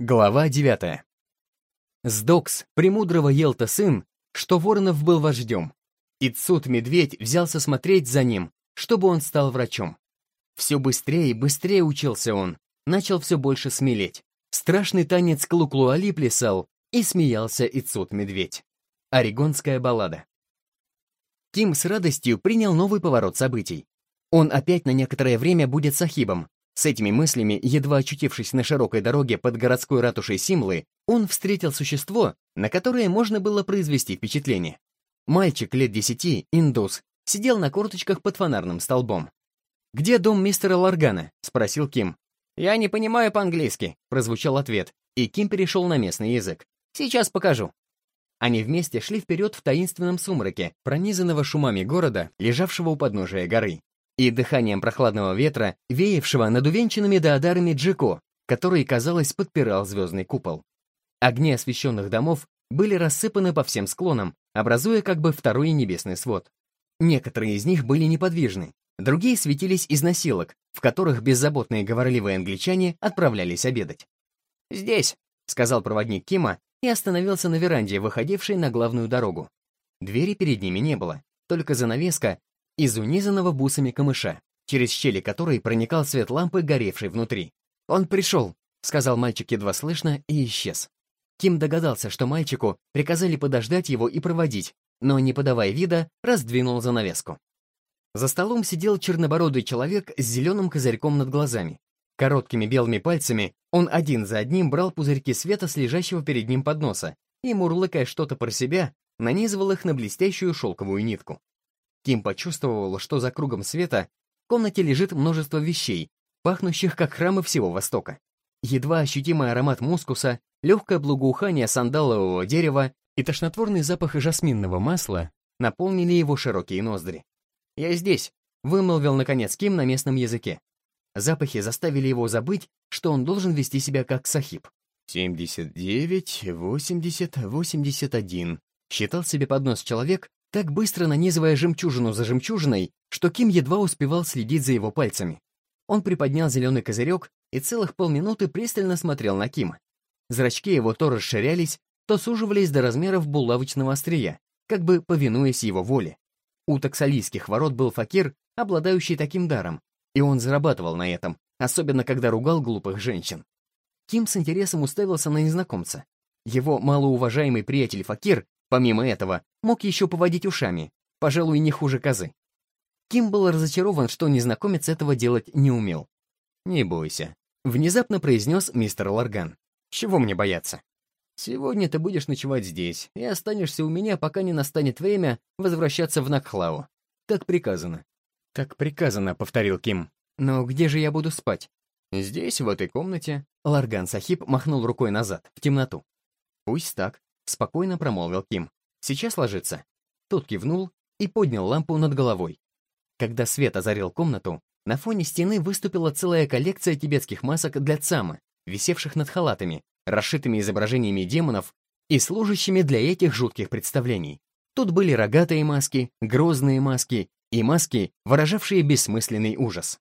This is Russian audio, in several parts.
Глава 9. Сдокс, премудрого Елта сын, что Воронов был вождем. И Цут-медведь взялся смотреть за ним, чтобы он стал врачом. Все быстрее и быстрее учился он, начал все больше смелеть. Страшный танец Клуклуали плясал, и смеялся и Цут-медведь. Орегонская баллада. Ким с радостью принял новый поворот событий. Он опять на некоторое время будет сахибом, с этими мыслями, едва очутившись на широкой дороге под городской ратушей Симлы, он встретил существо, на которое можно было произвести впечатление. Мальчик лет десяти, индус, сидел на корточках под фонарным столбом. «Где дом мистера Ларгана?» — спросил Ким. «Я не понимаю по-английски», — прозвучал ответ, и Ким перешел на местный язык. «Сейчас покажу». Они вместе шли вперед в таинственном сумраке, пронизанного шумами города, лежавшего у подножия горы и дыханием прохладного ветра, веявшего над увенчанными доодарами Джеко, который, казалось, подпирал звездный купол. Огни освещенных домов были рассыпаны по всем склонам, образуя как бы второй небесный свод. Некоторые из них были неподвижны, другие светились из носилок, в которых беззаботные говорливые англичане отправлялись обедать. «Здесь», — сказал проводник Кима и остановился на веранде, выходившей на главную дорогу. Двери перед ними не было, только занавеска из унизанного бусами камыша, через щели которой проникал свет лампы, горевшей внутри. «Он пришел», — сказал мальчик едва слышно и исчез. Ким догадался, что мальчику приказали подождать его и проводить, но, не подавая вида, раздвинул занавеску. За столом сидел чернобородый человек с зеленым козырьком над глазами. Короткими белыми пальцами он один за одним брал пузырьки света с лежащего перед ним подноса и, мурлыкая что-то про себя, нанизывал их на блестящую шелковую нитку. Ким почувствовал, что за кругом света в комнате лежит множество вещей, пахнущих как храмы всего Востока. Едва ощутимый аромат мускуса, легкое благоухание сандалового дерева и тошнотворный запах жасминного масла наполнили его широкие ноздри. «Я здесь», — вымолвил наконец Ким на местном языке. Запахи заставили его забыть, что он должен вести себя как сахиб. «Семьдесят девять, восемьдесят, восемьдесят один», — считал себе под нос человек, так быстро нанизывая жемчужину за жемчужиной, что Ким едва успевал следить за его пальцами. Он приподнял зеленый козырек и целых полминуты пристально смотрел на Кима. Зрачки его то расширялись, то суживались до размеров булавочного острия, как бы повинуясь его воле. У таксалийских ворот был факир, обладающий таким даром, и он зарабатывал на этом, особенно когда ругал глупых женщин. Ким с интересом уставился на незнакомца. Его малоуважаемый приятель Факир Помимо этого, мог еще поводить ушами, пожалуй, не хуже козы. Ким был разочарован, что незнакомец этого делать не умел. «Не бойся», — внезапно произнес мистер Ларган. «Чего мне бояться? Сегодня ты будешь ночевать здесь и останешься у меня, пока не настанет время возвращаться в Накхлау. Так приказано». «Так приказано», — повторил Ким. «Но где же я буду спать?» «Здесь, в этой комнате». Ларган Сахиб махнул рукой назад, в темноту. «Пусть так. Спокойно промолвил Ким. «Сейчас ложится». Тот кивнул и поднял лампу над головой. Когда свет озарил комнату, на фоне стены выступила целая коллекция тибетских масок для цама, висевших над халатами, расшитыми изображениями демонов и служащими для этих жутких представлений. Тут были рогатые маски, грозные маски и маски, выражавшие бессмысленный ужас.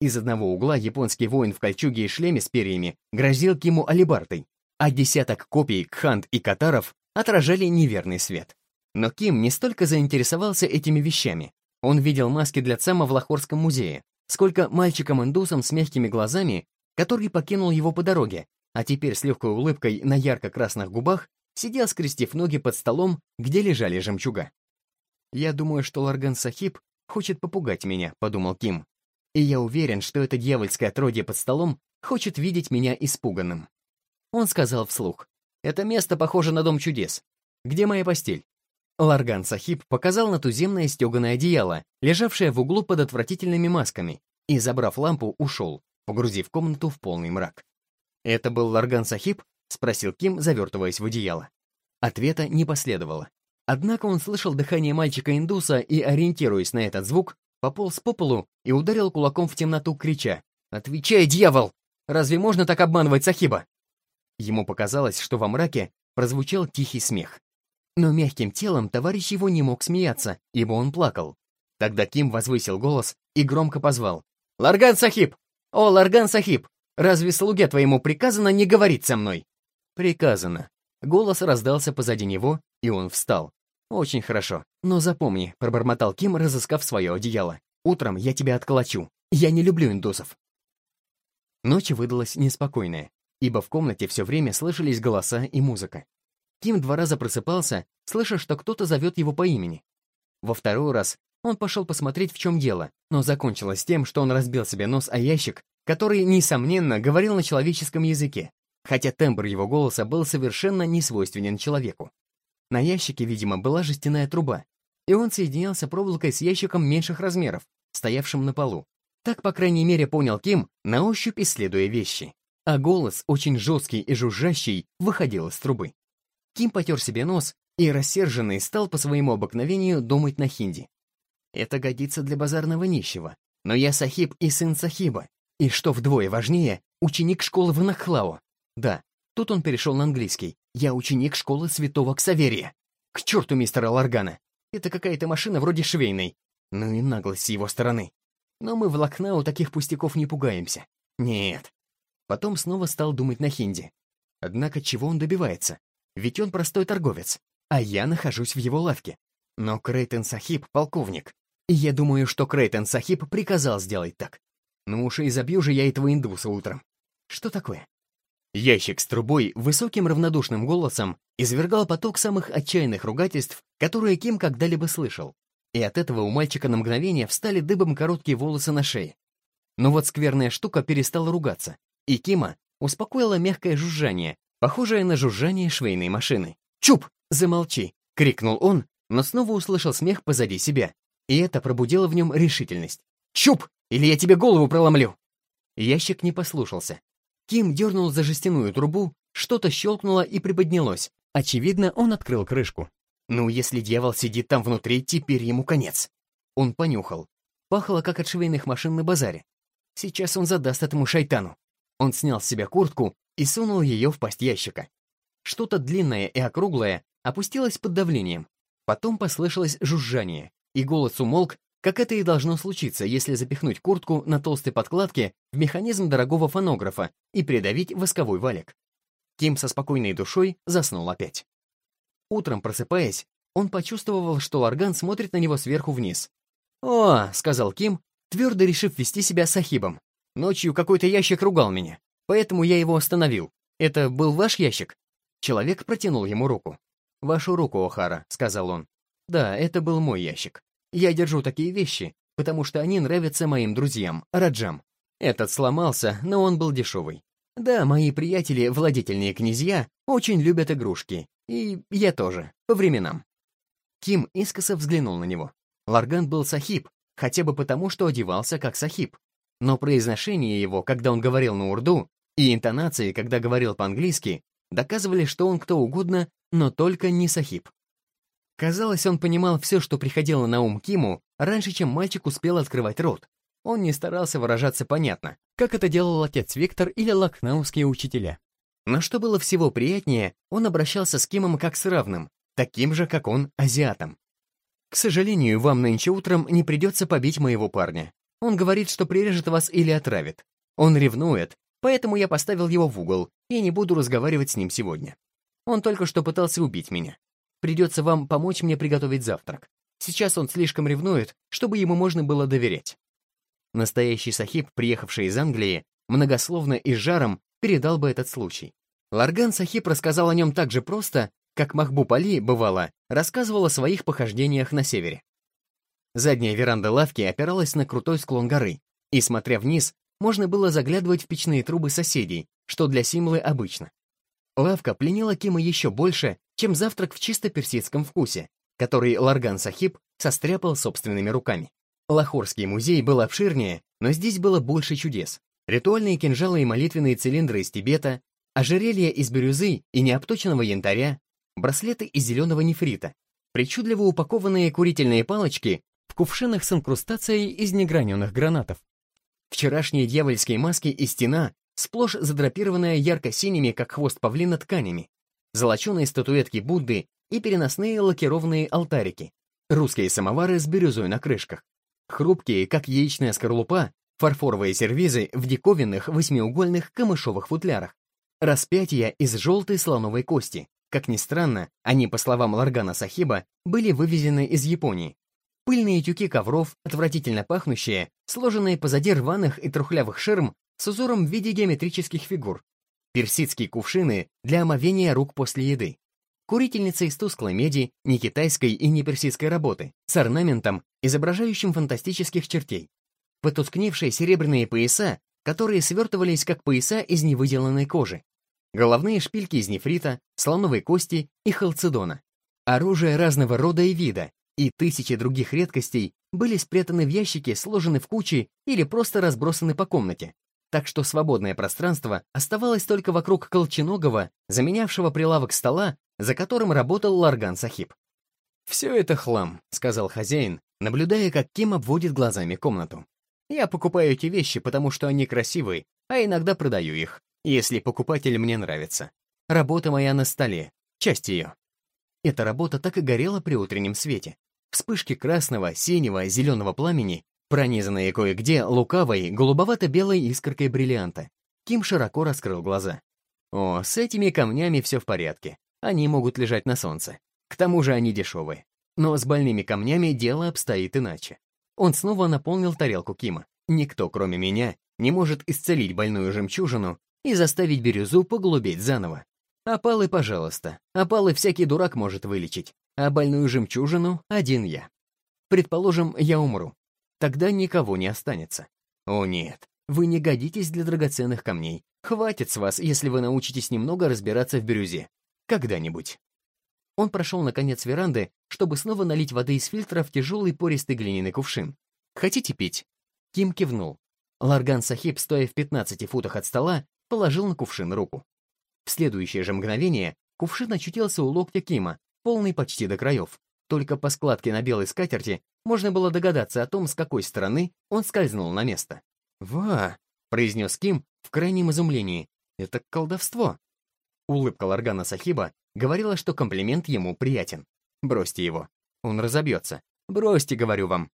Из одного угла японский воин в кольчуге и шлеме с перьями грозил Киму алибартой, а десяток копий кхант и катаров отражали неверный свет. Но Ким не столько заинтересовался этими вещами. Он видел маски для Цама в Лахорском музее, сколько мальчиком-индусом с мягкими глазами, который покинул его по дороге, а теперь с легкой улыбкой на ярко-красных губах сидел, скрестив ноги под столом, где лежали жемчуга. «Я думаю, что Ларган Сахиб хочет попугать меня», — подумал Ким. «И я уверен, что это дьявольское отродье под столом хочет видеть меня испуганным». Он сказал вслух. «Это место похоже на Дом чудес. Где моя постель?» Ларган Сахиб показал на туземное стеганое одеяло, лежавшее в углу под отвратительными масками, и, забрав лампу, ушел, погрузив комнату в полный мрак. «Это был Ларган Сахиб?» — спросил Ким, завертываясь в одеяло. Ответа не последовало. Однако он слышал дыхание мальчика-индуса и, ориентируясь на этот звук, пополз по полу и ударил кулаком в темноту, крича «Отвечай, дьявол! Разве можно так обманывать Сахиба?» Ему показалось, что во мраке прозвучал тихий смех. Но мягким телом товарищ его не мог смеяться, ибо он плакал. Тогда Ким возвысил голос и громко позвал. «Ларган Сахиб! О, Ларган Сахиб! Разве слуге твоему приказано не говорить со мной?» «Приказано». Голос раздался позади него, и он встал. «Очень хорошо. Но запомни», — пробормотал Ким, разыскав свое одеяло. «Утром я тебя отколочу. Я не люблю индусов». Ночь выдалась неспокойная, ибо в комнате все время слышались голоса и музыка. Ким два раза просыпался, слыша, что кто-то зовет его по имени. Во второй раз он пошел посмотреть, в чем дело, но закончилось тем, что он разбил себе нос о ящик, который, несомненно, говорил на человеческом языке, хотя тембр его голоса был совершенно не свойственен человеку. На ящике, видимо, была жестяная труба, и он соединялся проволокой с ящиком меньших размеров, стоявшим на полу. Так, по крайней мере, понял Ким, на ощупь исследуя вещи. А голос, очень жесткий и жужжащий, выходил из трубы. Ким потер себе нос и, рассерженный, стал по своему обыкновению думать на хинди. Это годится для базарного нищего. Но я сахиб и сын сахиба. И что вдвое важнее, ученик школы в Нахлау. Да, тут он перешел на английский. Я ученик школы святого Ксаверия. К черту мистера Ларгана. Это какая-то машина вроде швейной. Ну и наглость с его стороны. Но мы в Лакнау таких пустяков не пугаемся. Нет. Потом снова стал думать на хинди. Однако чего он добивается? Ведь он простой торговец, а я нахожусь в его лавке. Но Крейтон Сахиб — полковник. И я думаю, что Крейтон Сахиб приказал сделать так. Ну уж и забью же я этого индуса утром. Что такое? Ящик с трубой высоким равнодушным голосом извергал поток самых отчаянных ругательств, которые Ким когда-либо слышал. И от этого у мальчика на мгновение встали дыбом короткие волосы на шее. Но вот скверная штука перестала ругаться, и Кима успокоило мягкое жужжание, похожее на жужжание швейной машины. «Чуп! Замолчи!» — крикнул он, но снова услышал смех позади себя, и это пробудило в нем решительность. «Чуп! Или я тебе голову проломлю!» Ящик не послушался. Ким дернул за жестяную трубу, что-то щелкнуло и приподнялось. Очевидно, он открыл крышку. Ну, если дьявол сидит там внутри, теперь ему конец. Он понюхал. Пахло, как от швейных машин на базаре. Сейчас он задаст этому шайтану. Он снял с себя куртку и сунул ее в пасть ящика. Что-то длинное и округлое опустилось под давлением. Потом послышалось жужжание, и голос умолк, как это и должно случиться, если запихнуть куртку на толстой подкладке в механизм дорогого фонографа и придавить восковой валик. Ким со спокойной душой заснул опять. Утром, просыпаясь, он почувствовал, что Ларган смотрит на него сверху вниз. «О», — сказал Ким, твердо решив вести себя сахибом. «Ночью какой-то ящик ругал меня, поэтому я его остановил. Это был ваш ящик?» Человек протянул ему руку. «Вашу руку, Охара», — сказал он. «Да, это был мой ящик. Я держу такие вещи, потому что они нравятся моим друзьям, Раджам. Этот сломался, но он был дешевый. Да, мои приятели, владетельные князья, очень любят игрушки. И я тоже, по временам». Ким искоса взглянул на него. Ларган был сахиб, хотя бы потому, что одевался как сахиб. Но произношение его, когда он говорил на урду, и интонации, когда говорил по-английски, доказывали, что он кто угодно, но только не Сахиб. Казалось, он понимал все, что приходило на ум Киму, раньше, чем мальчик успел открывать рот. Он не старался выражаться понятно, как это делал отец Виктор или лакнауские учителя. Но что было всего приятнее, он обращался с Кимом как с равным, таким же, как он, азиатом. «К сожалению, вам нынче утром не придется побить моего парня. Он говорит, что прирежет вас или отравит. Он ревнует, Поэтому я поставил его в угол и не буду разговаривать с ним сегодня. Он только что пытался убить меня. Придется вам помочь мне приготовить завтрак. Сейчас он слишком ревнует, чтобы ему можно было доверять. Настоящий сахиб, приехавший из Англии, многословно и жаром передал бы этот случай. Ларган Сахиб рассказал о нем так же просто, как Махбуб Али, бывало, рассказывал о своих похождениях на севере. Задняя веранда лавки опиралась на крутой склон горы, и, смотря вниз, можно было заглядывать в печные трубы соседей, что для Симлы обычно. Лавка пленила Кима еще больше, чем завтрак в чисто персидском вкусе, который Ларган Сахиб состряпал собственными руками. Лахорский музей был обширнее, но здесь было больше чудес. Ритуальные кинжалы и молитвенные цилиндры из Тибета, ожерелья из бирюзы и необточенного янтаря, браслеты из зеленого нефрита, причудливо упакованные курительные палочки кувшинах с инкрустацией из неграненных гранатов, Вчерашние дьявольские маски и стена, сплошь задрапированная ярко-синими, как хвост павлина, тканями, золоченые статуэтки Будды и переносные лакированные алтарики, русские самовары с бирюзой на крышках, хрупкие, как яичная скорлупа, фарфоровые сервизы в диковинных восьмиугольных камышовых футлярах, распятия из желтой слоновой кости. Как ни странно, они, по словам Ларгана Сахиба, были вывезены из Японии. Пыльные тюки ковров, отвратительно пахнущие, сложенные позади рваных и трухлявых ширм с узором в виде геометрических фигур. Персидские кувшины для омовения рук после еды. Курительница из тусклой меди, не китайской и не персидской работы, с орнаментом, изображающим фантастических чертей. Потускневшие серебряные пояса, которые свертывались как пояса из невыделанной кожи. Головные шпильки из нефрита, слоновой кости и халцедона. Оружие разного рода и вида, и тысячи других редкостей были спрятаны в ящике, сложены в кучи или просто разбросаны по комнате, так что свободное пространство оставалось только вокруг колченогого, заменявшего прилавок стола, за которым работал Ларган Сахиб. «Все это хлам», — сказал хозяин, наблюдая, как Ким обводит глазами комнату. «Я покупаю эти вещи, потому что они красивые, а иногда продаю их, если покупатель мне нравится. Работа моя на столе, часть ее». Эта работа так и горела при утреннем свете. Вспышки красного, синего, зеленого пламени пронизанные кое-где лукавой, голубовато-белой искоркой бриллианта. Ким широко раскрыл глаза. О, с этими камнями все в порядке. Они могут лежать на солнце. К тому же они дешевые. Но с больными камнями дело обстоит иначе. Он снова наполнил тарелку Кима. Никто, кроме меня, не может исцелить больную жемчужину и заставить бирюзу поглубеть заново. Опалы, пожалуйста. Опалы всякий дурак может вылечить, а больную жемчужину — один я. Предположим, я умру. Тогда никого не останется. О нет, вы не годитесь для драгоценных камней. Хватит с вас, если вы научитесь немного разбираться в бирюзе. Когда-нибудь. Он прошел на конец веранды, чтобы снова налить воды из фильтра в тяжелый пористый глиняный кувшин. «Хотите пить?» Ким кивнул. Ларган Сахиб, стоя в 15 футах от стола, положил на кувшин руку. В следующее же мгновение кувшин очутился у локтя Кима, полный почти до краев. Только по складке на белой скатерти можно было догадаться о том, с какой стороны он скользнул на место. «Ва!» — произнес Ким в крайнем изумлении. «Это колдовство!» Улыбка Ларгана Сахиба говорила, что комплимент ему приятен. «Бросьте его. Он разобьется. Бросьте, говорю вам».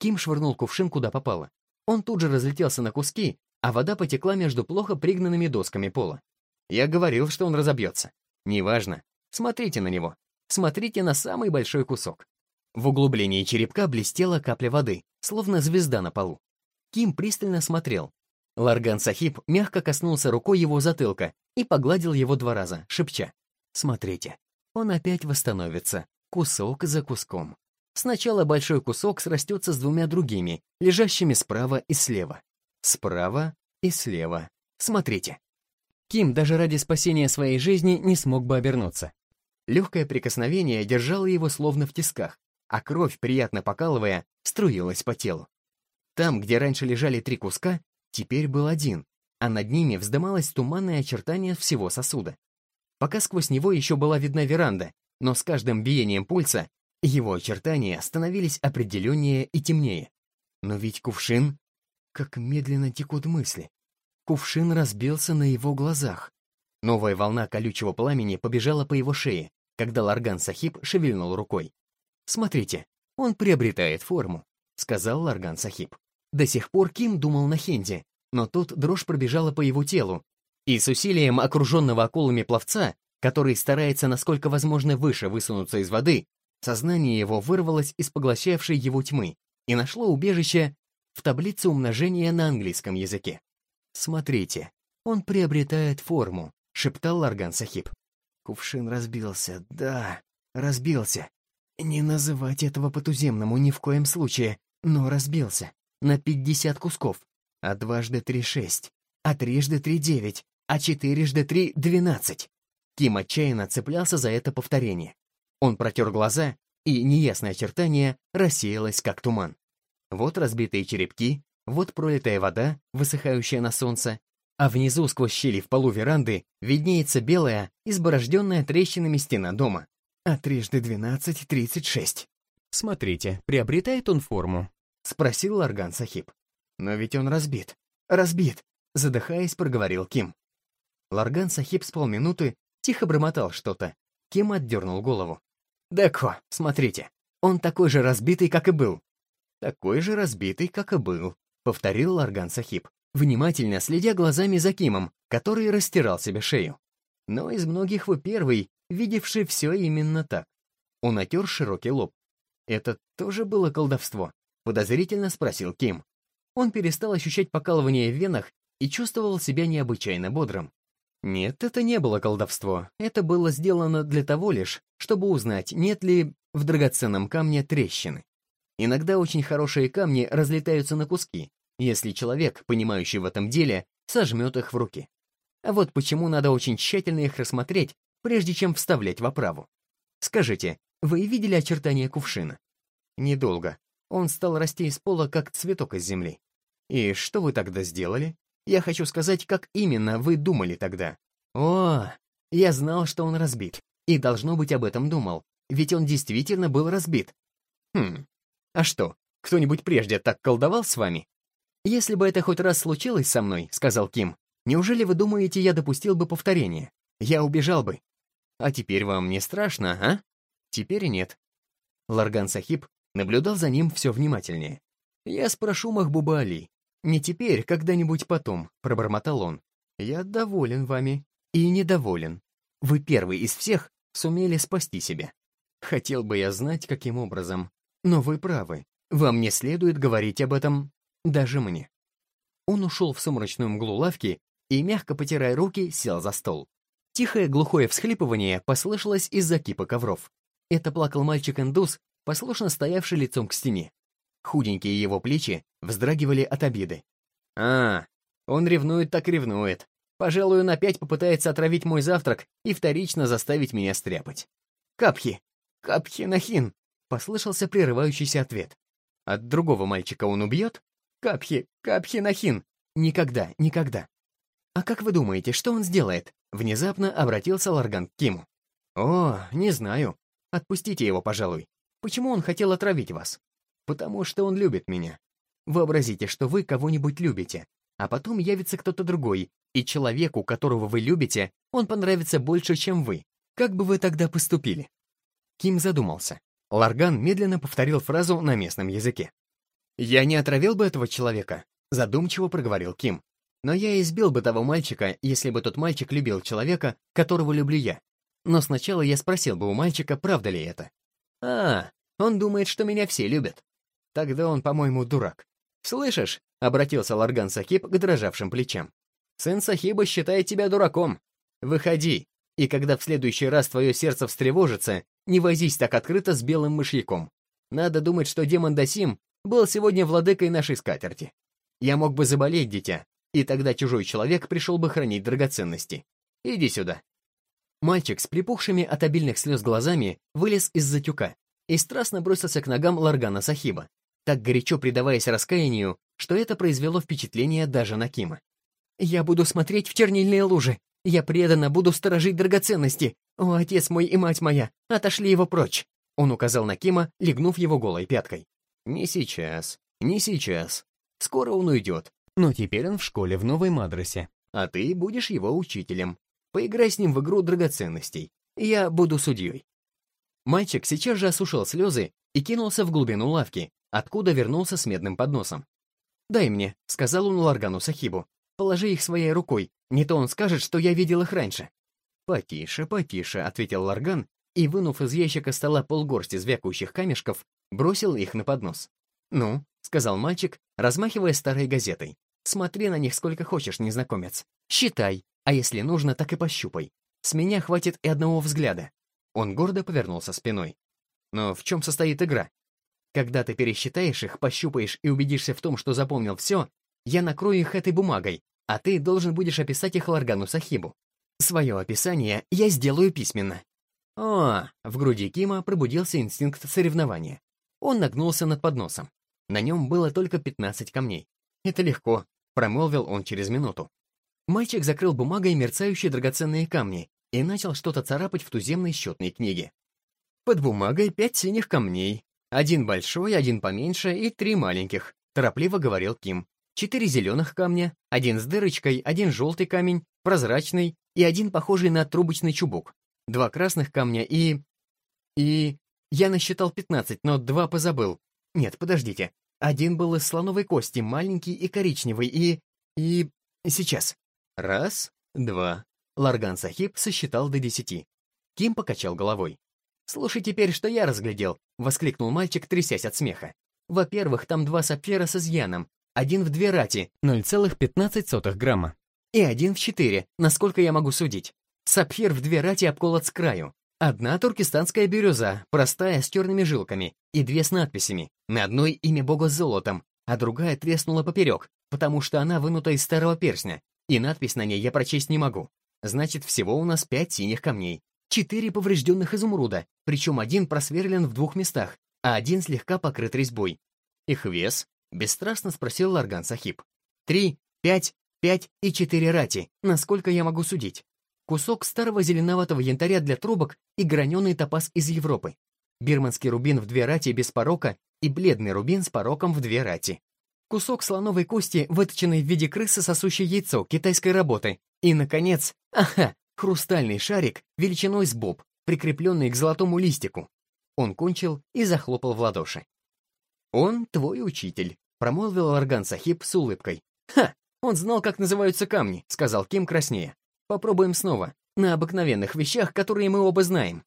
Ким швырнул кувшин куда попало. Он тут же разлетелся на куски, а вода потекла между плохо пригнанными досками пола. Я говорил, что он разобьется. Неважно. Смотрите на него. Смотрите на самый большой кусок. В углублении черепка блестела капля воды, словно звезда на полу. Ким пристально смотрел. Ларган Сахиб мягко коснулся рукой его затылка и погладил его два раза, шепча. «Смотрите, он опять восстановится, кусок за куском. Сначала большой кусок срастется с двумя другими, лежащими справа и слева. Справа и слева. Смотрите». Ким даже ради спасения своей жизни не смог бы обернуться. Легкое прикосновение держало его словно в тисках, а кровь, приятно покалывая, струилась по телу. Там, где раньше лежали три куска, теперь был один, а над ними вздымалось туманное очертание всего сосуда. Пока сквозь него еще была видна веранда, но с каждым биением пульса его очертания становились определеннее и темнее. Но ведь кувшин... Как медленно текут мысли. Кувшин разбился на его глазах. Новая волна колючего пламени побежала по его шее, когда Ларган Сахиб шевельнул рукой. «Смотрите, он приобретает форму», — сказал Ларган Сахиб. До сих пор Ким думал на хинди, но тут дрожь пробежала по его телу, и с усилием окруженного акулами пловца, который старается насколько возможно выше высунуться из воды, сознание его вырвалось из поглощавшей его тьмы и нашло убежище в таблице умножения на английском языке. «Смотрите, он приобретает форму», — шептал Ларган Сахиб. Кувшин разбился, да, разбился. Не называть этого по-туземному ни в коем случае, но разбился. На пятьдесят кусков. А дважды три — шесть. А трижды три — девять. А четырежды три — двенадцать. Ким отчаянно цеплялся за это повторение. Он протер глаза, и неясное очертание рассеялось, как туман. Вот разбитые черепки, вот пролитая вода, высыхающая на солнце, а внизу сквозь щели в полу веранды виднеется белая, изборожденная трещинами стена дома а трижды двенадцать — тридцать шесть. Смотрите, приобретает он форму? Спросил Ларган Сахиб. Но ведь он разбит. Разбит, задыхаясь, проговорил Ким. Ларган Сахиб с полминуты тихо бормотал что-то. Ким отдернул голову. «Деко, смотрите, он такой же разбитый, как и был». «Такой же разбитый, как и был», — повторил Ларган Сахиб, внимательно следя глазами за Кимом, который растирал себе шею. Но из многих вы первый, видевший все именно так. Он отер широкий лоб. «Это тоже было колдовство?» — подозрительно спросил Ким. Он перестал ощущать покалывание в венах и чувствовал себя необычайно бодрым. Нет, это не было колдовство. Это было сделано для того лишь, чтобы узнать, нет ли в драгоценном камне трещины. Иногда очень хорошие камни разлетаются на куски, если человек, понимающий в этом деле, сожмет их в руки. А вот почему надо очень тщательно их рассмотреть, прежде чем вставлять в оправу. Скажите, вы видели очертания кувшина? Недолго. Он стал расти из пола, как цветок из земли. И что вы тогда сделали? Я хочу сказать, как именно вы думали тогда. О, я знал, что он разбит. И, должно быть, об этом думал. Ведь он действительно был разбит. Хм. А что, кто-нибудь прежде так колдовал с вами? Если бы это хоть раз случилось со мной, сказал Ким, неужели вы думаете, я допустил бы повторение? Я убежал бы. А теперь вам не страшно, а? Теперь нет. Ларган Сахиб наблюдал за ним все внимательнее. «Я спрошу Махбуба Али. Не теперь, когда-нибудь потом», — пробормотал он. «Я доволен вами. И недоволен. Вы первый из всех сумели спасти себя. Хотел бы я знать, каким образом. Но вы правы. Вам не следует говорить об этом даже мне». Он ушел в сумрачную мглу лавки и, мягко потирая руки, сел за стол. Тихое глухое всхлипывание послышалось из-за кипа ковров. Это плакал мальчик-индус, послушно стоявший лицом к стене. Худенькие его плечи вздрагивали от обиды. «А, он ревнует так ревнует. Пожалуй, он опять попытается отравить мой завтрак и вторично заставить меня стряпать». «Капхи! Капхи Нахин!» — послышался прерывающийся ответ. «От другого мальчика он убьет?» «Капхи! Капхи Нахин!» «Никогда, никогда!» «А как вы думаете, что он сделает?» Внезапно обратился Ларган к Киму. «О, не знаю. Отпустите его, пожалуй. Почему он хотел отравить вас? Потому что он любит меня. Вообразите, что вы кого-нибудь любите, а потом явится кто-то другой, и человеку, которого вы любите, он понравится больше, чем вы. Как бы вы тогда поступили? Ким задумался. Ларган медленно повторил фразу на местном языке. «Я не отравил бы этого человека», — задумчиво проговорил Ким. «Но я избил бы того мальчика, если бы тот мальчик любил человека, которого люблю я. Но сначала я спросил бы у мальчика, правда ли это. «А, он думает, что меня все любят. Тогда он, по-моему, дурак. Слышишь?» — обратился Ларган Сахиб к дрожавшим плечам. «Сын Сахиба считает тебя дураком. Выходи, и когда в следующий раз твое сердце встревожится, не возись так открыто с белым мышьяком. Надо думать, что демон Дасим был сегодня владыкой нашей скатерти. Я мог бы заболеть, дитя, и тогда чужой человек пришел бы хранить драгоценности. Иди сюда». Мальчик с припухшими от обильных слез глазами вылез из-за тюка и страстно бросился к ногам Ларгана Сахиба, так горячо предаваясь раскаянию, что это произвело впечатление даже на Кима. «Я буду смотреть в чернильные лужи. Я преданно буду сторожить драгоценности. О, отец мой и мать моя, отошли его прочь!» Он указал на Кима, легнув его голой пяткой. «Не сейчас, не сейчас. Скоро он уйдет. Но теперь он в школе в новой мадрасе, а ты будешь его учителем. Поиграй с ним в игру драгоценностей. Я буду судьей». Мальчик сейчас же осушил слезы и кинулся в глубину лавки, откуда вернулся с медным подносом. «Дай мне», — сказал он Ларгану Сахибу. «Положи их своей рукой, не то он скажет, что я видел их раньше». «Потише, потише», — ответил Ларган и, вынув из ящика стола полгорсти звякающих камешков, бросил их на поднос. «Ну», — сказал мальчик, размахивая старой газетой. «Смотри на них сколько хочешь, незнакомец. Считай, а если нужно, так и пощупай. С меня хватит и одного взгляда. Он гордо повернулся спиной. Но в чем состоит игра? Когда ты пересчитаешь их, пощупаешь и убедишься в том, что запомнил все, я накрою их этой бумагой, а ты должен будешь описать их Ларгану Сахибу. Свое описание я сделаю письменно. О, в груди Кима пробудился инстинкт соревнования. Он нагнулся над подносом. На нем было только 15 камней. Это легко, промолвил он через минуту. Мальчик закрыл бумагой мерцающие драгоценные камни и начал что-то царапать в туземной счетной книге. Под бумагой пять синих камней. Один большой, один поменьше и три маленьких, торопливо говорил Ким. Четыре зеленых камня, один с дырочкой, один желтый камень, прозрачный и один похожий на трубочный чубук. Два красных камня и... И... Я насчитал пятнадцать, но два позабыл. Нет, подождите. Один был из слоновой кости, маленький и коричневый, и... и... сейчас. Раз, два. Ларган Сахиб сосчитал до десяти. Ким покачал головой. «Слушай теперь, что я разглядел», — воскликнул мальчик, трясясь от смеха. «Во-первых, там два сапфира с изъяном. Один в две рати, 0,15 грамма. И один в четыре, насколько я могу судить. Сапфир в две рати обколот с краю. Одна туркестанская бирюза, простая, с черными жилками, и две с надписями. На одной имя бога с золотом, а другая треснула поперек, потому что она вынута из старого перстня, и надпись на ней я прочесть не могу. Значит, всего у нас пять синих камней. Четыре поврежденных изумруда, причем один просверлен в двух местах, а один слегка покрыт резьбой. Их вес? Бесстрастно спросил Ларган Сахиб. Три, пять, пять и четыре рати, насколько я могу судить. Кусок старого зеленоватого янтаря для трубок и граненый топаз из Европы. Бирманский рубин в две рати без порока и бледный рубин с пороком в две рати. Кусок слоновой кости, выточенный в виде крысы, сосущей яйцо китайской работы. И, наконец, ага, хрустальный шарик величиной с боб, прикрепленный к золотому листику. Он кончил и захлопал в ладоши. «Он твой учитель», — промолвил Арган Сахиб с улыбкой. «Ха! Он знал, как называются камни», — сказал Ким краснея. «Попробуем снова. На обыкновенных вещах, которые мы оба знаем».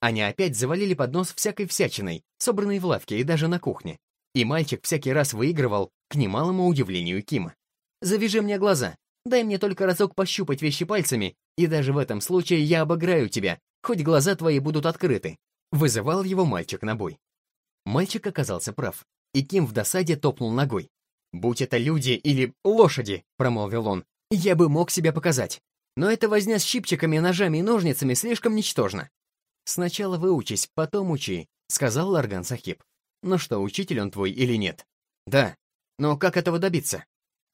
Они опять завалили поднос всякой всячиной, собранной в лавке и даже на кухне. И мальчик всякий раз выигрывал, к немалому удивлению Кима. «Завяжи мне глаза. Дай мне только разок пощупать вещи пальцами, и даже в этом случае я обыграю тебя, хоть глаза твои будут открыты», — вызывал его мальчик на бой. Мальчик оказался прав, и Ким в досаде топнул ногой. «Будь это люди или лошади», — промолвил он, — «я бы мог себя показать. Но эта возня с щипчиками, ножами и ножницами слишком ничтожна». «Сначала выучись, потом учи», — сказал Ларган Сахиб. Ну что, учитель он твой или нет? Да. Но как этого добиться?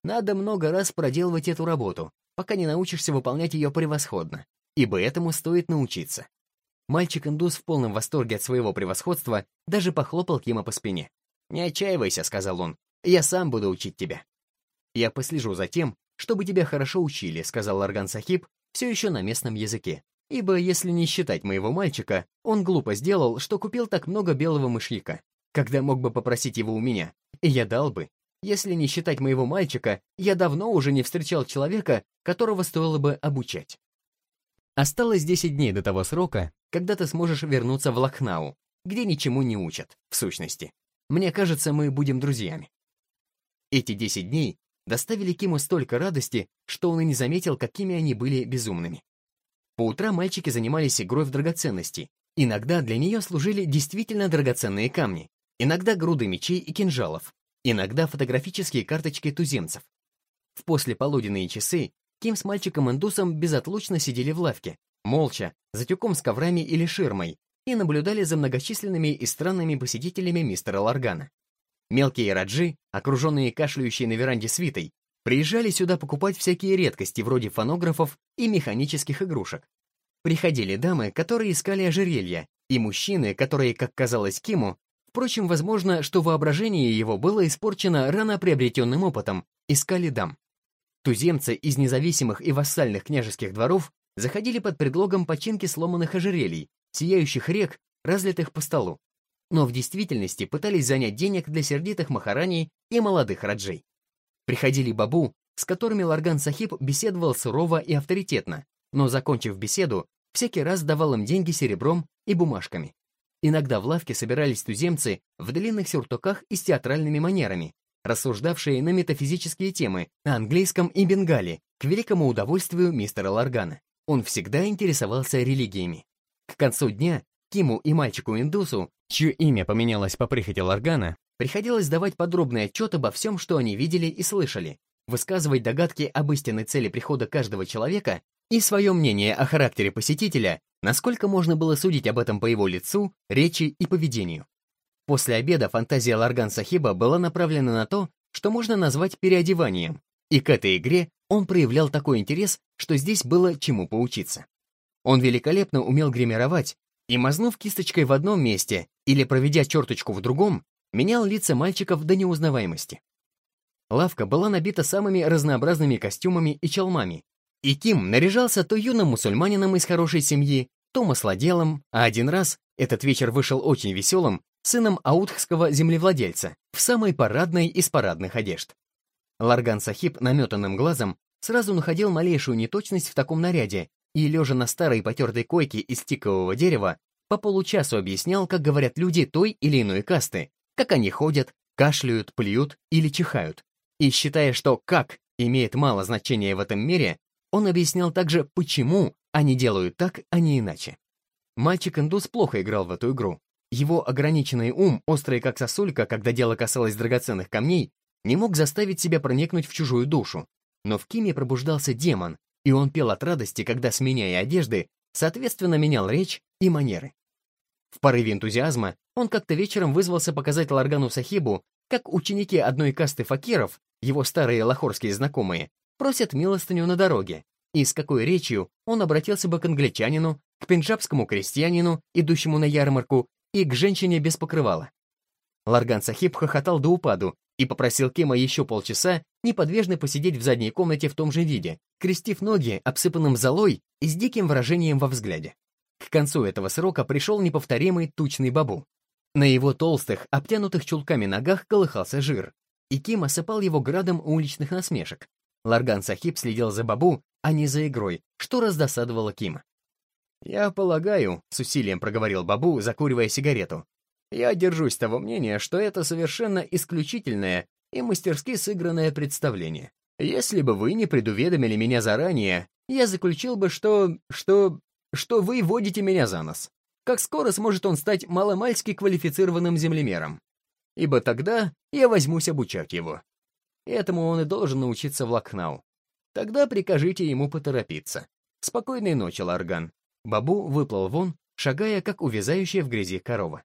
Надо много раз проделывать эту работу, пока не научишься выполнять ее превосходно, ибо этому стоит научиться. Мальчик-индус в полном восторге от своего превосходства даже похлопал Кима по спине. «Не отчаивайся», — сказал он, — «я сам буду учить тебя». «Я послежу за тем, чтобы тебя хорошо учили», — сказал Арган Сахиб, все еще на местном языке. Ибо, если не считать моего мальчика, он глупо сделал, что купил так много белого мышьяка когда мог бы попросить его у меня, и я дал бы. Если не считать моего мальчика, я давно уже не встречал человека, которого стоило бы обучать. Осталось 10 дней до того срока, когда ты сможешь вернуться в Лахнау, где ничему не учат, в сущности. Мне кажется, мы будем друзьями. Эти 10 дней доставили Киму столько радости, что он и не заметил, какими они были безумными. По утрам мальчики занимались игрой в драгоценности. Иногда для нее служили действительно драгоценные камни, иногда груды мечей и кинжалов, иногда фотографические карточки туземцев. В послеполуденные часы Ким с мальчиком-индусом безотлучно сидели в лавке, молча, за тюком с коврами или ширмой, и наблюдали за многочисленными и странными посетителями мистера Ларгана. Мелкие раджи, окруженные кашляющей на веранде свитой, приезжали сюда покупать всякие редкости вроде фонографов и механических игрушек. Приходили дамы, которые искали ожерелья, и мужчины, которые, как казалось Киму, Впрочем, возможно, что воображение его было испорчено рано приобретенным опытом, искали дам. Туземцы из независимых и вассальных княжеских дворов заходили под предлогом починки сломанных ожерелий, сияющих рек, разлитых по столу. Но в действительности пытались занять денег для сердитых махараней и молодых раджей. Приходили бабу, с которыми Ларган Сахиб беседовал сурово и авторитетно, но, закончив беседу, всякий раз давал им деньги серебром и бумажками. Иногда в лавке собирались туземцы в длинных сюртуках и с театральными манерами, рассуждавшие на метафизические темы на английском и бенгале, к великому удовольствию мистера Ларгана. Он всегда интересовался религиями. К концу дня Киму и мальчику-индусу, чье имя поменялось по прихоти Ларгана, приходилось давать подробный отчет обо всем, что они видели и слышали, высказывать догадки об истинной цели прихода каждого человека и свое мнение о характере посетителя Насколько можно было судить об этом по его лицу, речи и поведению? После обеда фантазия Ларган Сахиба была направлена на то, что можно назвать переодеванием, и к этой игре он проявлял такой интерес, что здесь было чему поучиться. Он великолепно умел гримировать, и, мазнув кисточкой в одном месте или проведя черточку в другом, менял лица мальчиков до неузнаваемости. Лавка была набита самыми разнообразными костюмами и чалмами, и Ким наряжался то юным мусульманином из хорошей семьи, то маслоделом, а один раз, этот вечер вышел очень веселым, сыном аутхского землевладельца, в самой парадной из парадных одежд. Ларган Сахиб наметанным глазом сразу находил малейшую неточность в таком наряде и, лежа на старой потертой койке из тикового дерева, по получасу объяснял, как говорят люди той или иной касты, как они ходят, кашляют, плюют или чихают. И считая, что «как» имеет мало значения в этом мире, он объяснял также, почему они делают так, а не иначе. Мальчик-индус плохо играл в эту игру. Его ограниченный ум, острый как сосулька, когда дело касалось драгоценных камней, не мог заставить себя проникнуть в чужую душу. Но в Киме пробуждался демон, и он пел от радости, когда, сменяя одежды, соответственно менял речь и манеры. В порыве энтузиазма он как-то вечером вызвался показать Ларгану Сахибу, как ученики одной касты факиров, его старые лахорские знакомые, просят милостыню на дороге, и с какой речью он обратился бы к англичанину, к пенджабскому крестьянину, идущему на ярмарку, и к женщине без покрывала. Ларган Сахиб хохотал до упаду и попросил Кема еще полчаса неподвижно посидеть в задней комнате в том же виде, крестив ноги, обсыпанным золой и с диким выражением во взгляде. К концу этого срока пришел неповторимый тучный бабу. На его толстых, обтянутых чулками ногах колыхался жир, и Ким осыпал его градом уличных насмешек. Ларган Сахиб следил за бабу, а не за игрой, что раздосадовало Кима. «Я полагаю», — с усилием проговорил бабу, закуривая сигарету, «я держусь того мнения, что это совершенно исключительное и мастерски сыгранное представление. Если бы вы не предуведомили меня заранее, я заключил бы, что... что что вы водите меня за нос. Как скоро сможет он стать маломальски квалифицированным землемером? Ибо тогда я возьмусь обучать его. Этому он и должен научиться в Лакхнау. Тогда прикажите ему поторопиться. Спокойной ночи, Ларган. Бабу выплыл вон, шагая, как увязающая в грязи корова.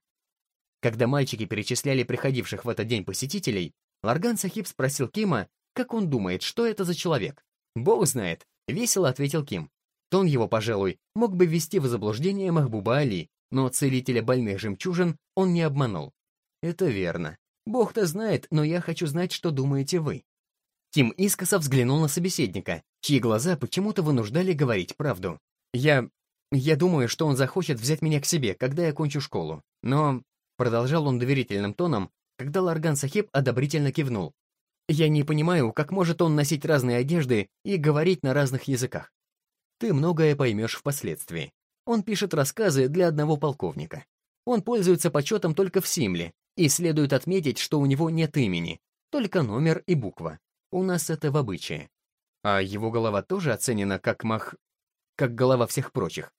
Когда мальчики перечисляли приходивших в этот день посетителей, Ларган Сахиб спросил Кима, как он думает, что это за человек. «Бог знает», — весело ответил Ким. Тон его, пожалуй, мог бы ввести в заблуждение Махбуба Али, но целителя больных жемчужин он не обманул. Это верно. Бог-то знает, но я хочу знать, что думаете вы. Тим искоса взглянул на собеседника, чьи глаза почему-то вынуждали говорить правду. Я... я думаю, что он захочет взять меня к себе, когда я кончу школу. Но... Продолжал он доверительным тоном, когда Ларган Сахиб одобрительно кивнул. Я не понимаю, как может он носить разные одежды и говорить на разных языках. Ты многое поймешь впоследствии. Он пишет рассказы для одного полковника. Он пользуется почетом только в Симле, и следует отметить, что у него нет имени, только номер и буква. У нас это в обычае. А его голова тоже оценена как мах... как голова всех прочих?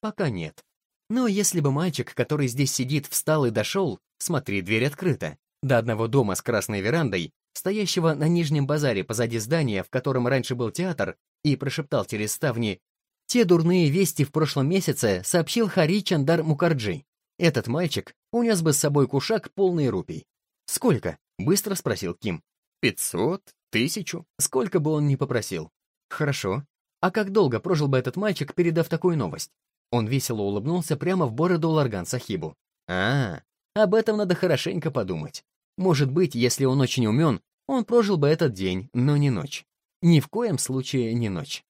Пока нет. Но если бы мальчик, который здесь сидит, встал и дошел, смотри, дверь открыта, до одного дома с красной верандой, стоящего на нижнем базаре позади здания, в котором раньше был театр, и прошептал через ставни «Те дурные вести в прошлом месяце сообщил Хари Чандар Мукарджи. Этот мальчик унес бы с собой кушак полный рупий». «Сколько?» — быстро спросил Ким. «Пятьсот? Тысячу? Сколько бы он ни попросил». «Хорошо. А как долго прожил бы этот мальчик, передав такую новость?» Он весело улыбнулся прямо в бороду Ларган Сахибу. «А, об этом надо хорошенько подумать. Может быть, если он очень умен, он прожил бы этот день, но не ночь. Ни в коем случае не ночь.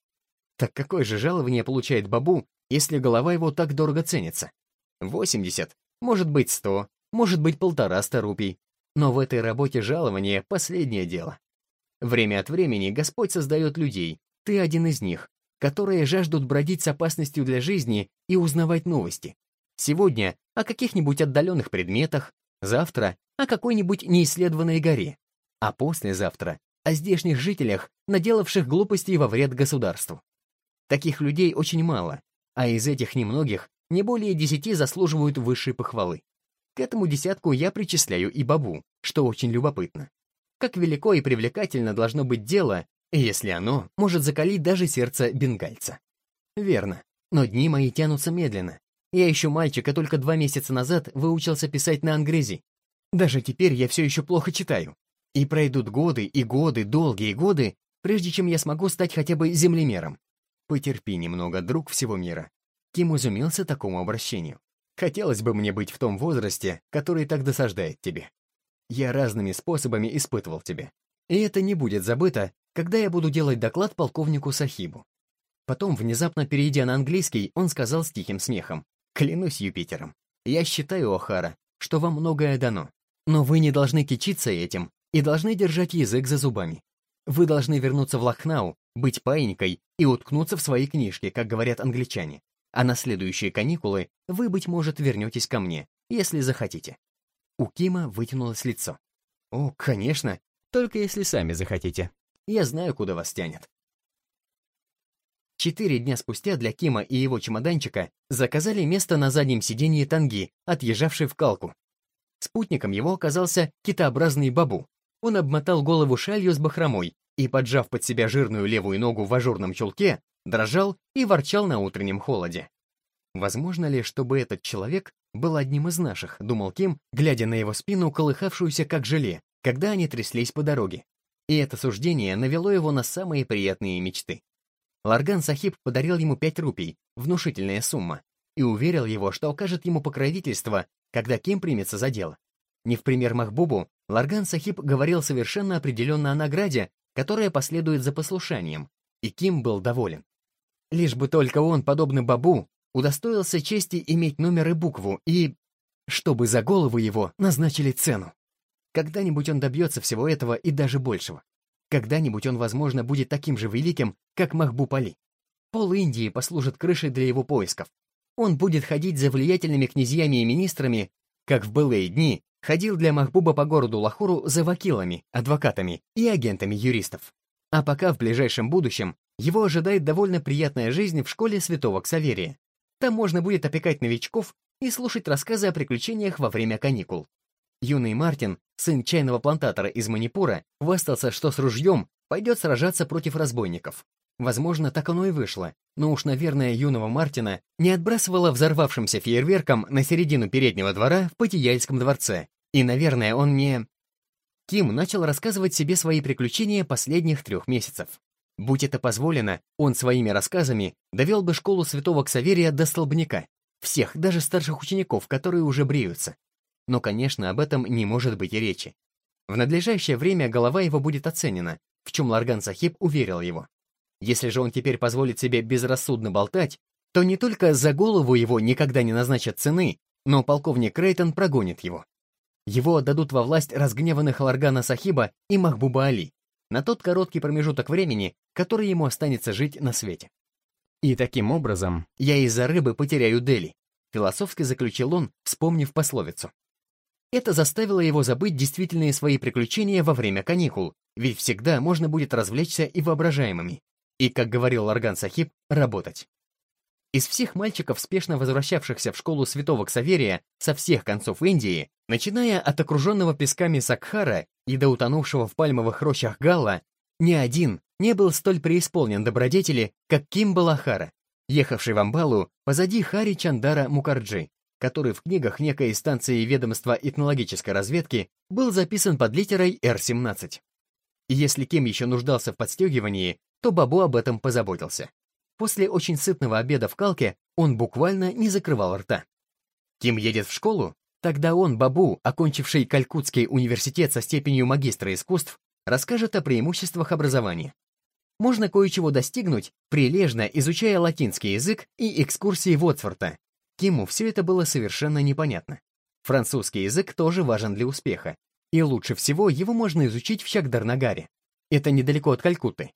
Так какое же жалование получает Бабу, если голова его так дорого ценится? 80, может быть 100, может быть полтораста рупий. Но в этой работе жалование — последнее дело. Время от времени Господь создает людей, ты один из них, которые жаждут бродить с опасностью для жизни и узнавать новости. Сегодня о каких-нибудь отдаленных предметах, завтра о какой-нибудь неисследованной горе, а послезавтра о здешних жителях, наделавших глупостей во вред государству. Таких людей очень мало, а из этих немногих не более десяти заслуживают высшей похвалы. К этому десятку я причисляю и бабу, что очень любопытно. Как велико и привлекательно должно быть дело, если оно может закалить даже сердце бенгальца. Верно, но дни мои тянутся медленно. Я еще мальчик, а только два месяца назад выучился писать на ангрези. Даже теперь я все еще плохо читаю. И пройдут годы и годы, долгие годы, прежде чем я смогу стать хотя бы землемером. Потерпи немного, друг всего мира. Ким изумился такому обращению. Хотелось бы мне быть в том возрасте, который так досаждает тебе. Я разными способами испытывал тебя. И это не будет забыто, когда я буду делать доклад полковнику Сахибу. Потом, внезапно перейдя на английский, он сказал с тихим смехом. Клянусь Юпитером. Я считаю, Охара, что вам многое дано. Но вы не должны кичиться этим и должны держать язык за зубами. Вы должны вернуться в Лахнау, быть паинькой и уткнуться в свои книжки, как говорят англичане. А на следующие каникулы вы, быть может, вернетесь ко мне, если захотите. У Кима вытянулось лицо. «О, конечно, только если сами захотите. Я знаю, куда вас тянет». Четыре дня спустя для Кима и его чемоданчика заказали место на заднем сиденье Танги, отъезжавшей в Калку. Спутником его оказался китообразный бабу. Он обмотал голову шалью с бахромой и, поджав под себя жирную левую ногу в ажурном чулке, дрожал и ворчал на утреннем холоде. Возможно ли, чтобы этот человек был одним из наших, думал Ким, глядя на его спину, колыхавшуюся как желе, когда они тряслись по дороге. И это суждение навело его на самые приятные мечты. Ларган Сахиб подарил ему пять рупий, внушительная сумма, и уверил его, что окажет ему покровительство, когда Ким примется за дело. Не в пример Махбубу, Ларган Сахиб говорил совершенно определенно о награде, которая последует за послушанием, и Ким был доволен. Лишь бы только он, подобно Бабу, удостоился чести иметь номер и букву, и... чтобы за голову его назначили цену. Когда-нибудь он добьется всего этого и даже большего. Когда-нибудь он, возможно, будет таким же великим, как Махбуб Али. Пол Индии послужит крышей для его поисков. Он будет ходить за влиятельными князьями и министрами, как в былые дни ходил для Махбуба по городу Лахору за вакилами, адвокатами и агентами юристов. А пока в ближайшем будущем его ожидает довольно приятная жизнь в школе святого Ксаверия. Там можно будет опекать новичков и слушать рассказы о приключениях во время каникул. Юный Мартин, сын чайного плантатора из Манипура, хвастался, что с ружьем пойдет сражаться против разбойников. Возможно, так оно и вышло, но уж, наверное, юного Мартина не отбрасывало взорвавшимся фейерверком на середину переднего двора в Патияльском дворце. И, наверное, он не... Ким начал рассказывать себе свои приключения последних трех месяцев. Будь это позволено, он своими рассказами довел бы школу святого Ксаверия до столбняка. Всех, даже старших учеников, которые уже бреются. Но, конечно, об этом не может быть и речи. В надлежащее время голова его будет оценена, в чем Ларган Сахиб уверил его. Если же он теперь позволит себе безрассудно болтать, то не только за голову его никогда не назначат цены, но полковник Крейтон прогонит его. Его отдадут во власть разгневанных Ларгана Сахиба и Махбуба Али на тот короткий промежуток времени, который ему останется жить на свете. И таким образом я из-за рыбы потеряю Дели, философски заключил он, вспомнив пословицу. Это заставило его забыть действительные свои приключения во время каникул, ведь всегда можно будет развлечься и воображаемыми. И, как говорил Ларган Сахиб, работать. Из всех мальчиков, спешно возвращавшихся в школу святого Ксаверия со всех концов Индии, начиная от окруженного песками Сакхара и до утонувшего в пальмовых рощах Галла, ни один не был столь преисполнен добродетели, как Ким Балахара, ехавший в Амбалу позади Хари Чандара Мукарджи, который в книгах некой станции ведомства этнологической разведки был записан под литерой R17. И если Ким еще нуждался в подстегивании, то Бабу об этом позаботился. После очень сытного обеда в Калке он буквально не закрывал рта. Ким едет в школу? Тогда он, Бабу, окончивший Калькутский университет со степенью магистра искусств, расскажет о преимуществах образования. Можно кое-чего достигнуть, прилежно изучая латинский язык и экскурсии Вотсворта. Киму все это было совершенно непонятно. Французский язык тоже важен для успеха, и лучше всего его можно изучить в Чагдарнагаре. Это недалеко от Калькутты.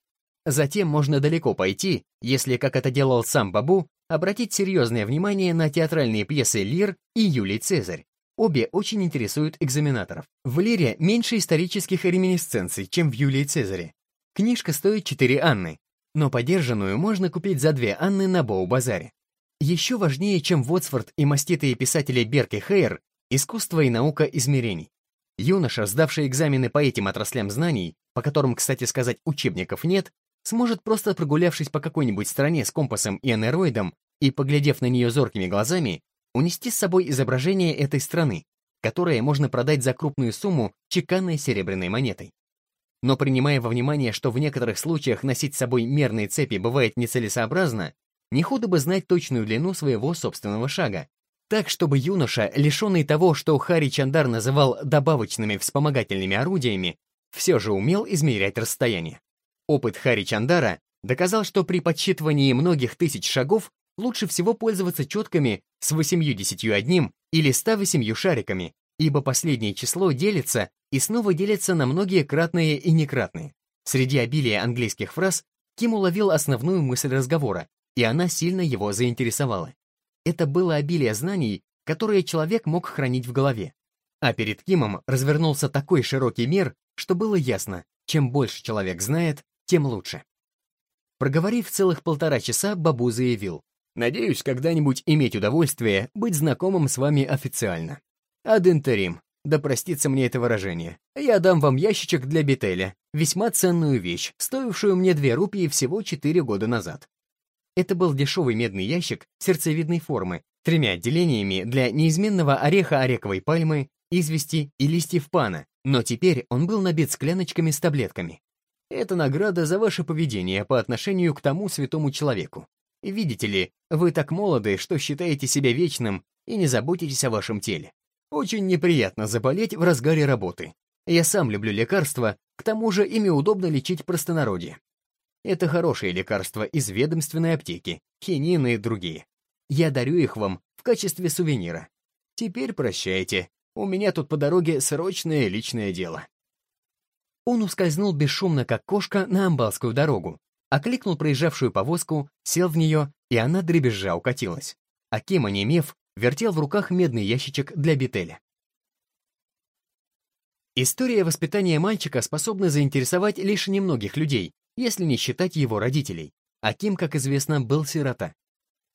Затем можно далеко пойти, если, как это делал сам Бабу, обратить серьезное внимание на театральные пьесы «Лир» и «Юлий Цезарь». Обе очень интересуют экзаменаторов. В «Лире» меньше исторических реминисценций, чем в «Юлии Цезаре». Книжка стоит 4 Анны, но подержанную можно купить за 2 Анны на Боу-базаре. Еще важнее, чем Вотсфорд и маститые писатели Берк и Хейер, искусство и наука измерений. Юноша, сдавший экзамены по этим отраслям знаний, по которым, кстати сказать, учебников нет, сможет просто прогулявшись по какой-нибудь стране с компасом и анероидом и поглядев на нее зоркими глазами, унести с собой изображение этой страны, которое можно продать за крупную сумму чеканной серебряной монетой. Но принимая во внимание, что в некоторых случаях носить с собой мерные цепи бывает нецелесообразно, не худо бы знать точную длину своего собственного шага. Так, чтобы юноша, лишенный того, что Хари Чандар называл добавочными вспомогательными орудиями, все же умел измерять расстояние. Опыт Хари Чандара доказал, что при подсчитывании многих тысяч шагов лучше всего пользоваться четками с 81 или 108 шариками, ибо последнее число делится и снова делится на многие кратные и некратные. Среди обилия английских фраз Ким уловил основную мысль разговора, и она сильно его заинтересовала. Это было обилие знаний, которые человек мог хранить в голове. А перед Кимом развернулся такой широкий мир, что было ясно, чем больше человек знает, тем лучше. Проговорив целых полтора часа, Бабу заявил, «Надеюсь, когда-нибудь иметь удовольствие быть знакомым с вами официально. Адентерим, да простится мне это выражение. Я дам вам ящичек для бетеля, весьма ценную вещь, стоившую мне две рупии всего четыре года назад. Это был дешевый медный ящик сердцевидной формы, тремя отделениями для неизменного ореха орековой пальмы, извести и листьев пана, но теперь он был набит скляночками с таблетками. Это награда за ваше поведение по отношению к тому святому человеку. Видите ли, вы так молоды, что считаете себя вечным и не заботитесь о вашем теле. Очень неприятно заболеть в разгаре работы. Я сам люблю лекарства, к тому же ими удобно лечить простонародье. Это хорошие лекарства из ведомственной аптеки, хинины и другие. Я дарю их вам в качестве сувенира. Теперь прощайте, у меня тут по дороге срочное личное дело. Он ускользнул бесшумно, как кошка, на амбалскую дорогу, окликнул проезжавшую повозку, сел в нее, и она дребезжа укатилась. А Ким, онемев, вертел в руках медный ящичек для бетеля. История воспитания мальчика способна заинтересовать лишь немногих людей, если не считать его родителей. А Ким, как известно, был сирота.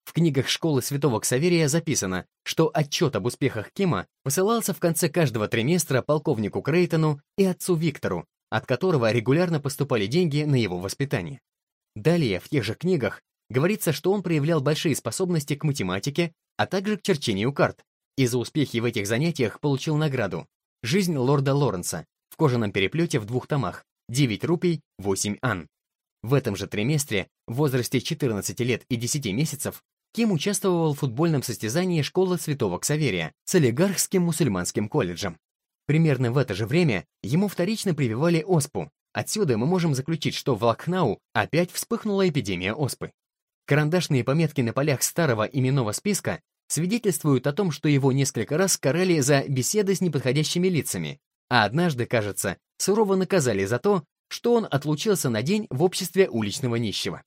В книгах школы Святого Ксаверия записано, что отчет об успехах Кима посылался в конце каждого триместра полковнику Крейтону и отцу Виктору, от которого регулярно поступали деньги на его воспитание. Далее, в тех же книгах, говорится, что он проявлял большие способности к математике, а также к черчению карт, и за успехи в этих занятиях получил награду «Жизнь лорда Лоренса» в кожаном переплете в двух томах, 9 рупий, 8 ан. В этом же триместре, в возрасте 14 лет и 10 месяцев, Ким участвовал в футбольном состязании школы Святого Ксаверия с олигархским мусульманским колледжем. Примерно в это же время ему вторично прививали оспу. Отсюда мы можем заключить, что в Лакхнау опять вспыхнула эпидемия оспы. Карандашные пометки на полях старого именного списка свидетельствуют о том, что его несколько раз карали за беседы с неподходящими лицами, а однажды, кажется, сурово наказали за то, что он отлучился на день в обществе уличного нищего.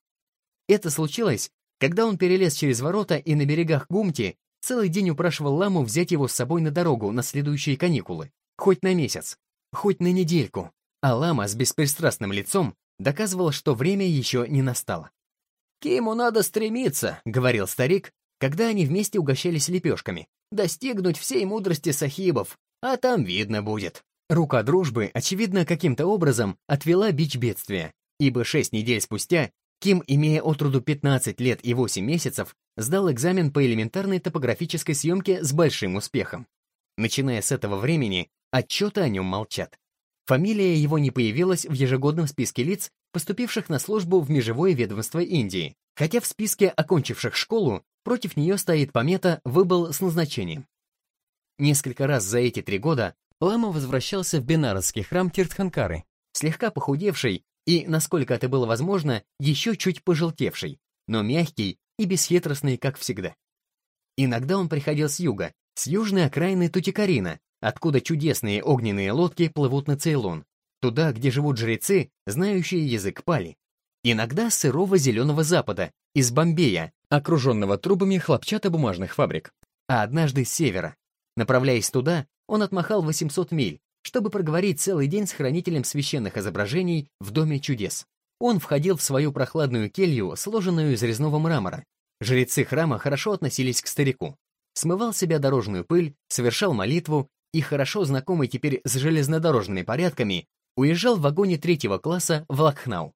Это случилось, когда он перелез через ворота и на берегах Гумти целый день упрашивал ламу взять его с собой на дорогу на следующие каникулы, хоть на месяц, хоть на недельку, а лама с беспристрастным лицом доказывал, что время еще не настало. «Киму надо стремиться», — говорил старик, когда они вместе угощались лепешками, «достигнуть всей мудрости сахибов, а там видно будет». Рука дружбы, очевидно, каким-то образом отвела бич бедствия, ибо шесть недель спустя Ким, имея от роду 15 лет и 8 месяцев, сдал экзамен по элементарной топографической съемке с большим успехом. Начиная с этого времени, отчеты о нем молчат. Фамилия его не появилась в ежегодном списке лиц, поступивших на службу в межевое ведомство Индии, хотя в списке окончивших школу против нее стоит помета «Выбыл с назначением». Несколько раз за эти три года Лама возвращался в Бенаросский храм Тиртханкары, слегка похудевший и, насколько это было возможно, еще чуть пожелтевший, но мягкий и бесхитростный, как всегда. Иногда он приходил с юга, с южной окраины Тутикарина, откуда чудесные огненные лодки плывут на Цейлон, туда, где живут жрецы, знающие язык пали. Иногда с сырого зеленого запада, из Бомбея, окруженного трубами хлопчатобумажных фабрик. А однажды с севера. Направляясь туда, он отмахал 800 миль, чтобы проговорить целый день с хранителем священных изображений в Доме чудес. Он входил в свою прохладную келью, сложенную из резного мрамора. Жрецы храма хорошо относились к старику. Смывал себя дорожную пыль, совершал молитву и, хорошо знакомый теперь с железнодорожными порядками, уезжал в вагоне третьего класса в Лакхнау.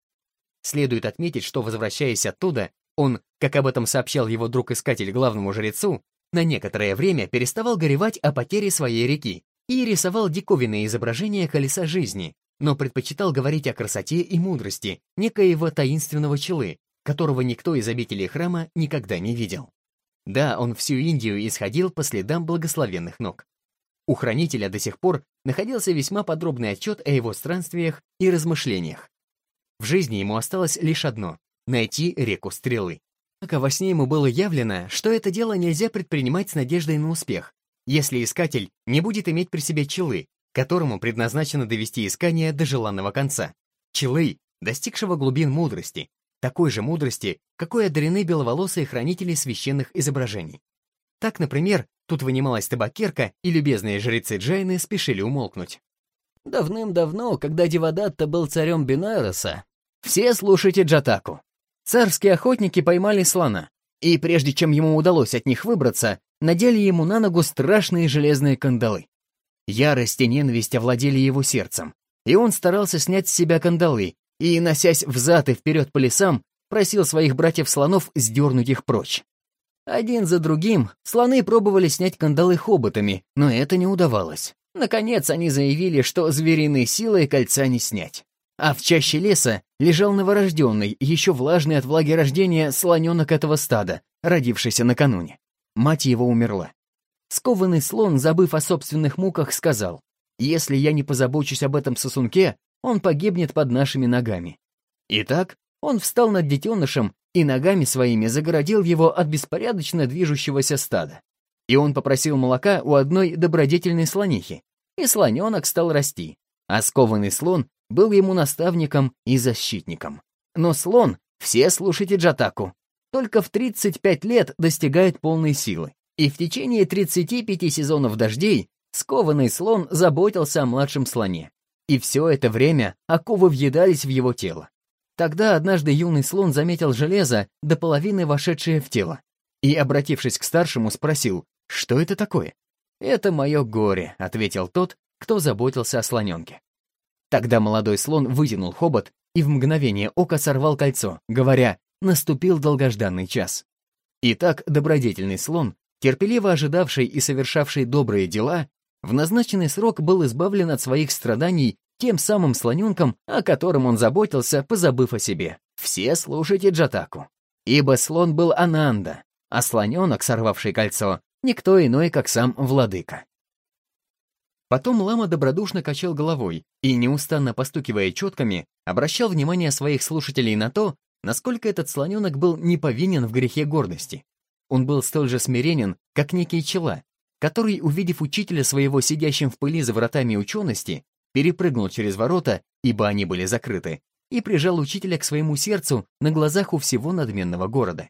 Следует отметить, что, возвращаясь оттуда, он, как об этом сообщал его друг-искатель главному жрецу, на некоторое время переставал горевать о потере своей реки, и рисовал диковинные изображения колеса жизни, но предпочитал говорить о красоте и мудрости некоего таинственного челы, которого никто из обителей храма никогда не видел. Да, он всю Индию исходил по следам благословенных ног. У хранителя до сих пор находился весьма подробный отчет о его странствиях и размышлениях. В жизни ему осталось лишь одно — найти реку Стрелы. Однако во сне ему было явлено, что это дело нельзя предпринимать с надеждой на успех, если искатель не будет иметь при себе челы, которому предназначено довести искание до желанного конца. Челы, достигшего глубин мудрости, такой же мудрости, какой одарены беловолосые хранители священных изображений. Так, например, тут вынималась табакерка, и любезные жрецы Джайны спешили умолкнуть. Давным-давно, когда Дивадатта был царем Бинайроса, все слушайте Джатаку. Царские охотники поймали слона, и прежде чем ему удалось от них выбраться, надели ему на ногу страшные железные кандалы. Ярость и ненависть овладели его сердцем, и он старался снять с себя кандалы, и, носясь взад и вперед по лесам, просил своих братьев-слонов сдернуть их прочь. Один за другим слоны пробовали снять кандалы хоботами, но это не удавалось. Наконец они заявили, что звериной силой кольца не снять. А в чаще леса лежал новорожденный, еще влажный от влаги рождения, слоненок этого стада, родившийся накануне. Мать его умерла. Скованный слон, забыв о собственных муках, сказал, «Если я не позабочусь об этом сосунке, он погибнет под нашими ногами». Итак, он встал над детенышем и ногами своими загородил его от беспорядочно движущегося стада. И он попросил молока у одной добродетельной слонихи, и слоненок стал расти, а скованный слон был ему наставником и защитником. Но слон, все слушайте Джатаку, только в 35 лет достигает полной силы, и в течение 35 сезонов дождей скованный слон заботился о младшем слоне. И все это время оковы въедались в его тело. Тогда однажды юный слон заметил железо, до половины вошедшее в тело, и, обратившись к старшему, спросил, что это такое? «Это мое горе», — ответил тот, кто заботился о слоненке. Тогда молодой слон вытянул хобот и в мгновение ока сорвал кольцо, говоря «наступил долгожданный час». Итак, добродетельный слон, терпеливо ожидавший и совершавший добрые дела, в назначенный срок был избавлен от своих страданий тем самым слоненком, о котором он заботился, позабыв о себе. Все слушайте Джатаку. Ибо слон был Ананда, а слоненок, сорвавший кольцо, никто иной, как сам владыка. Потом лама добродушно качал головой и, неустанно постукивая четками, обращал внимание своих слушателей на то, насколько этот слоненок был не повинен в грехе гордости. Он был столь же смиренен, как некий чела, который, увидев учителя своего сидящим в пыли за вратами учености, перепрыгнул через ворота, ибо они были закрыты, и прижал учителя к своему сердцу на глазах у всего надменного города.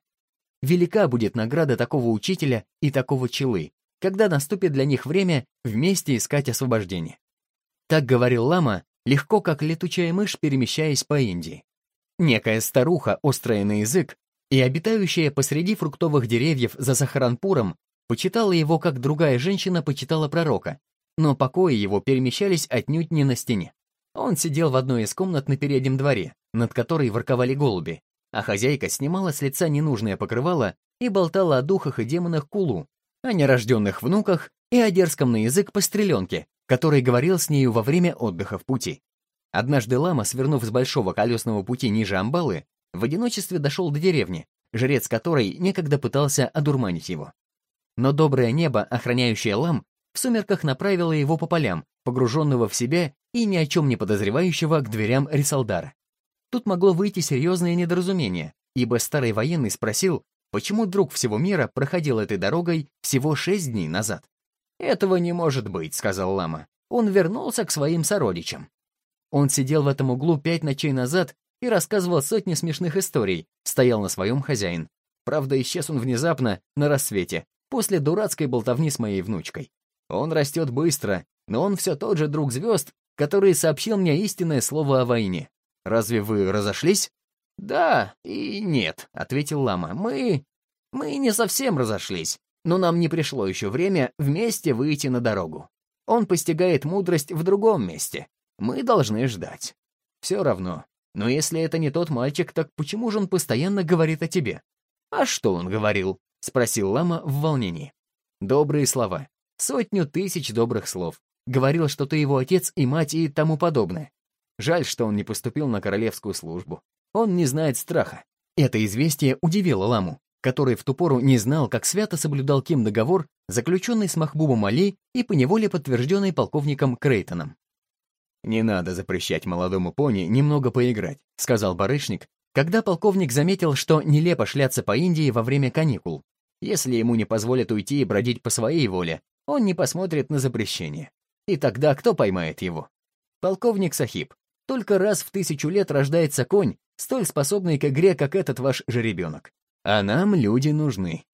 Велика будет награда такого учителя и такого челы, когда наступит для них время вместе искать освобождение. Так говорил лама, легко как летучая мышь, перемещаясь по Индии. Некая старуха, острая на язык, и обитающая посреди фруктовых деревьев за Сахаранпуром, почитала его, как другая женщина почитала пророка, но покои его перемещались отнюдь не на стене. Он сидел в одной из комнат на переднем дворе, над которой ворковали голуби, а хозяйка снимала с лица ненужное покрывало и болтала о духах и демонах Кулу, о нерожденных внуках и о дерзком на язык постреленке, который говорил с нею во время отдыха в пути. Однажды лама, свернув с большого колесного пути ниже Амбалы, в одиночестве дошел до деревни, жрец которой некогда пытался одурманить его. Но доброе небо, охраняющее лам, в сумерках направила его по полям, погруженного в себя и ни о чем не подозревающего к дверям Рисалдара. Тут могло выйти серьезное недоразумение, ибо старый военный спросил, почему друг всего мира проходил этой дорогой всего шесть дней назад. «Этого не может быть», — сказал лама. «Он вернулся к своим сородичам». Он сидел в этом углу пять ночей назад и рассказывал сотни смешных историй, стоял на своем хозяин. Правда, исчез он внезапно, на рассвете, после дурацкой болтовни с моей внучкой. Он растет быстро, но он все тот же друг звезд, который сообщил мне истинное слово о войне. Разве вы разошлись? Да и нет, ответил лама. Мы... мы не совсем разошлись, но нам не пришло еще время вместе выйти на дорогу. Он постигает мудрость в другом месте. Мы должны ждать. Все равно. Но если это не тот мальчик, так почему же он постоянно говорит о тебе? А что он говорил? Спросил лама в волнении. Добрые слова. Сотню тысяч добрых слов. Говорил, что ты его отец и мать и тому подобное. Жаль, что он не поступил на королевскую службу. Он не знает страха. Это известие удивило Ламу, который в ту пору не знал, как свято соблюдал Ким договор, заключенный с Махбубом Али и поневоле подтвержденный полковником Крейтоном. «Не надо запрещать молодому пони немного поиграть», — сказал барышник, когда полковник заметил, что нелепо шляться по Индии во время каникул. Если ему не позволят уйти и бродить по своей воле, он не посмотрит на запрещение. И тогда кто поймает его? Полковник Сахиб. Только раз в тысячу лет рождается конь, столь способный к игре, как этот ваш жеребенок. А нам люди нужны.